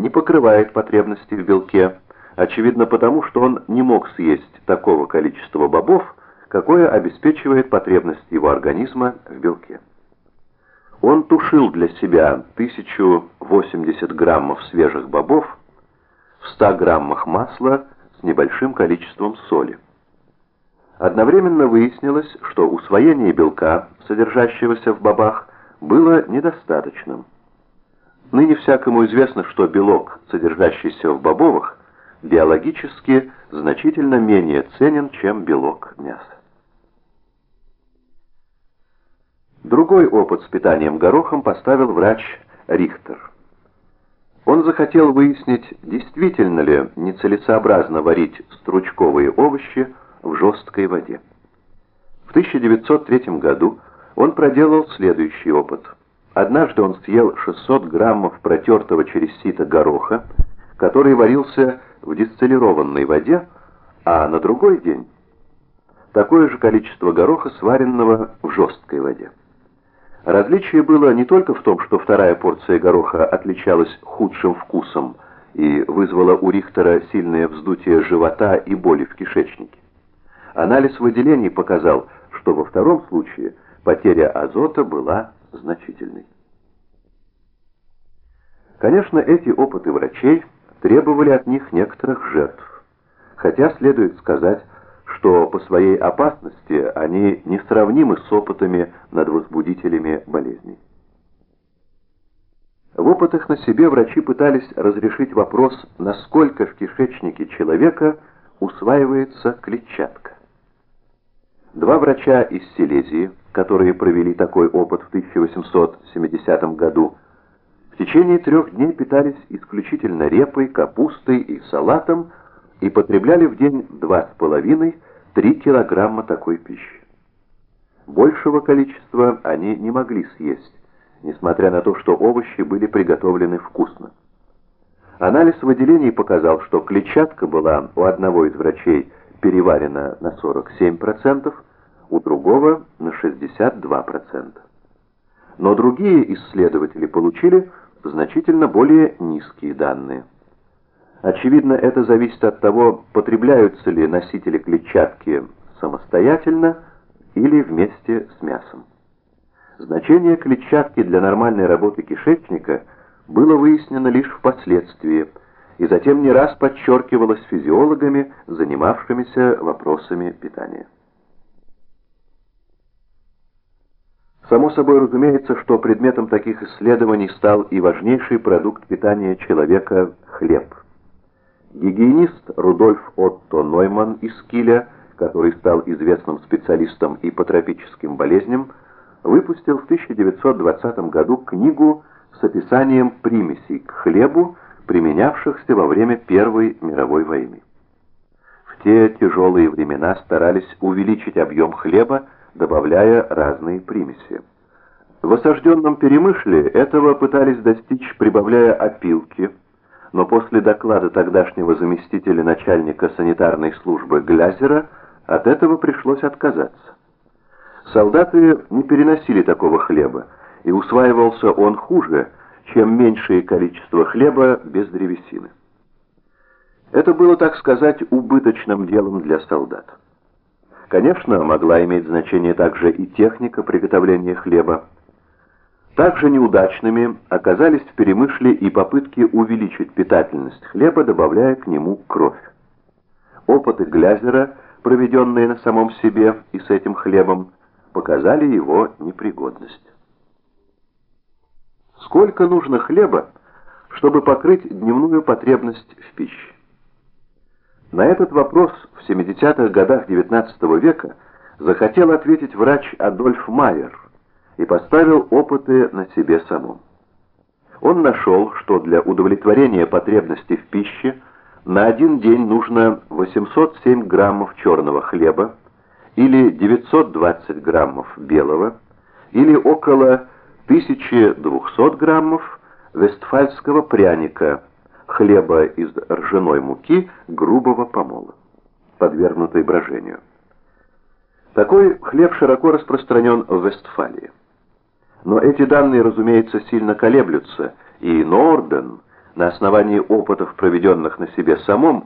не покрывает потребности в белке, очевидно потому, что он не мог съесть такого количества бобов, какое обеспечивает потребность его организма в белке. Он тушил для себя 1080 граммов свежих бобов в 100 граммах масла с небольшим количеством соли. Одновременно выяснилось, что усвоение белка, содержащегося в бобах, было недостаточным. Ныне всякому известно, что белок, содержащийся в бобовых, биологически значительно менее ценен, чем белок мяса. Другой опыт с питанием горохом поставил врач Рихтер. Он захотел выяснить, действительно ли нецелесообразно варить стручковые овощи в жесткой воде. В 1903 году он проделал следующий опыт. Однажды он съел 600 граммов протертого через сито гороха, который варился в дистиллированной воде, а на другой день такое же количество гороха, сваренного в жесткой воде. Различие было не только в том, что вторая порция гороха отличалась худшим вкусом и вызвала у Рихтера сильное вздутие живота и боли в кишечнике. Анализ выделений показал, что во втором случае потеря азота была значительной. Конечно, эти опыты врачей требовали от них некоторых жертв, хотя следует сказать, что по своей опасности они несравнимы с опытами над возбудителями болезней. В опытах на себе врачи пытались разрешить вопрос, насколько в кишечнике человека усваивается клетчатка. Два врача из Силезии, которые провели такой опыт в 1870 году, в течение трех дней питались исключительно репой, капустой и салатом, и потребляли в день 2,5-3 килограмма такой пищи. Большего количества они не могли съесть, несмотря на то, что овощи были приготовлены вкусно. Анализ выделений показал, что клетчатка была у одного из врачей переварена на 47%, у другого на 62%. Но другие исследователи получили значительно более низкие данные. Очевидно, это зависит от того, потребляются ли носители клетчатки самостоятельно или вместе с мясом. Значение клетчатки для нормальной работы кишечника было выяснено лишь впоследствии, и затем не раз подчеркивалось физиологами, занимавшимися вопросами питания. Само собой разумеется, что предметом таких исследований стал и важнейший продукт питания человека – хлеб. Гигиенист Рудольф Отто Нойман из Киля, который стал известным специалистом и по тропическим болезням, выпустил в 1920 году книгу с описанием примесей к хлебу, применявшихся во время Первой мировой войны. В те тяжелые времена старались увеличить объем хлеба, добавляя разные примеси. В осажденном Перемышле этого пытались достичь, прибавляя опилки, но после доклада тогдашнего заместителя начальника санитарной службы Глязера от этого пришлось отказаться. Солдаты не переносили такого хлеба, и усваивался он хуже, чем меньшее количество хлеба без древесины. Это было, так сказать, убыточным делом для солдат. Конечно, могла иметь значение также и техника приготовления хлеба. Также неудачными оказались в Перемышле и попытки увеличить питательность хлеба, добавляя к нему кровь. Опыты Глязера, проведенные на самом себе и с этим хлебом, показали его непригодность. Сколько нужно хлеба, чтобы покрыть дневную потребность в пище? На этот вопрос в 70-х годах XIX века захотел ответить врач Адольф Майер и поставил опыты на себе самом. Он нашел, что для удовлетворения потребности в пище на один день нужно 807 граммов черного хлеба или 920 граммов белого или около 1200 граммов вестфальского пряника – хлеба из ржаной муки грубого помола, подвергнутой брожению. Такой хлеб широко распространен в Вестфалии. Но эти данные, разумеется, сильно колеблются, и Норден на основании опытов, проведенных на себе самом,